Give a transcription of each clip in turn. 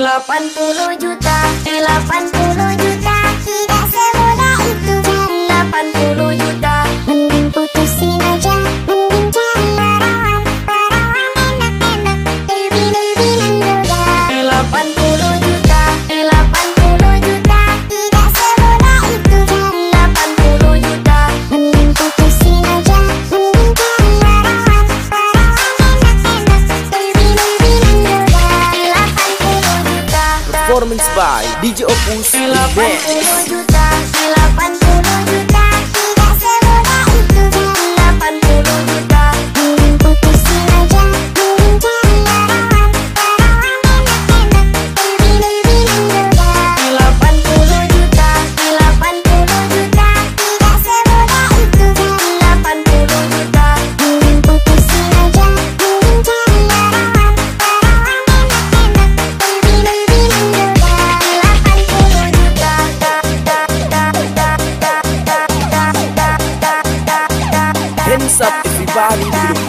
80 juta 80 juta. performance by DJ Opus Band.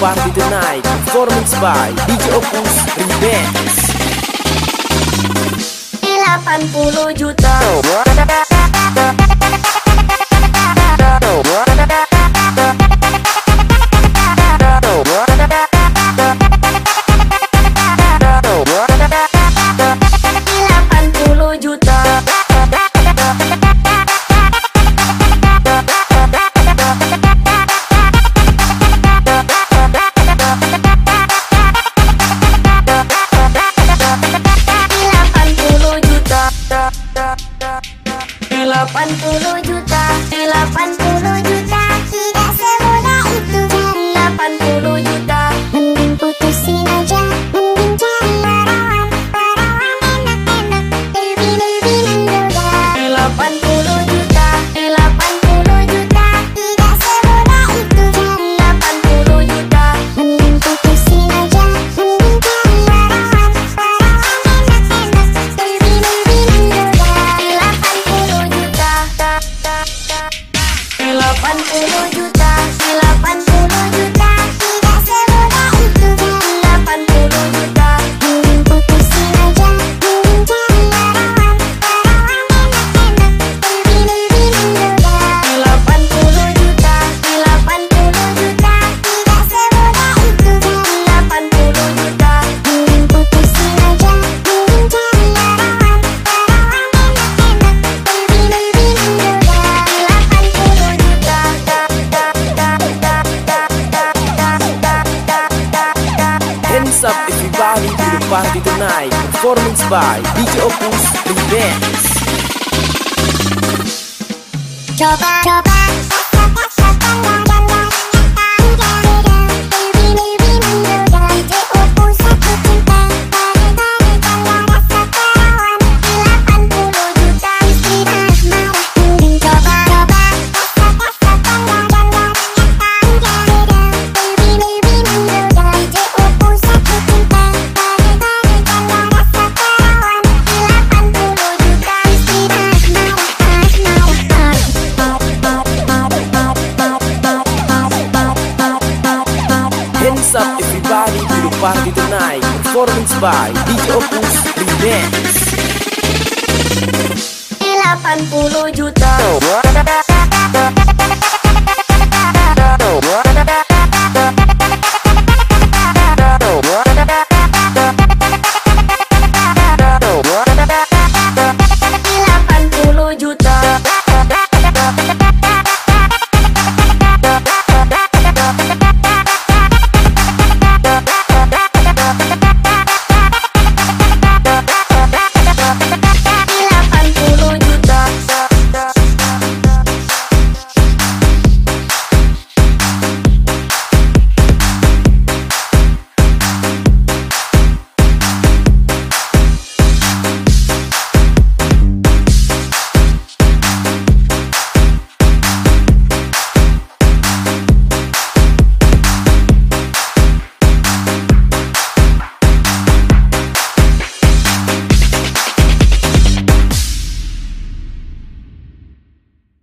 Party the Night Performance by DJ Opus Remix. 80 juta. Kapan dulu party tonight. Performance by DJ Opus Remix. Chop, chop. Party Tonight Performance by DJ Opus Remix. 80 juta. Oh,